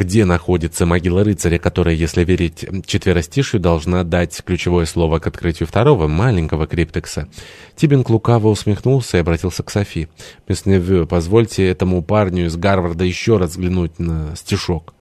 где находится могила рыцаря, которая, если верить четверостишью, должна дать ключевое слово к открытию второго, маленького криптекса. Тибинг лукаво усмехнулся и обратился к Софи. «Мисс Невю, позвольте этому парню из Гарварда еще раз взглянуть на стишок».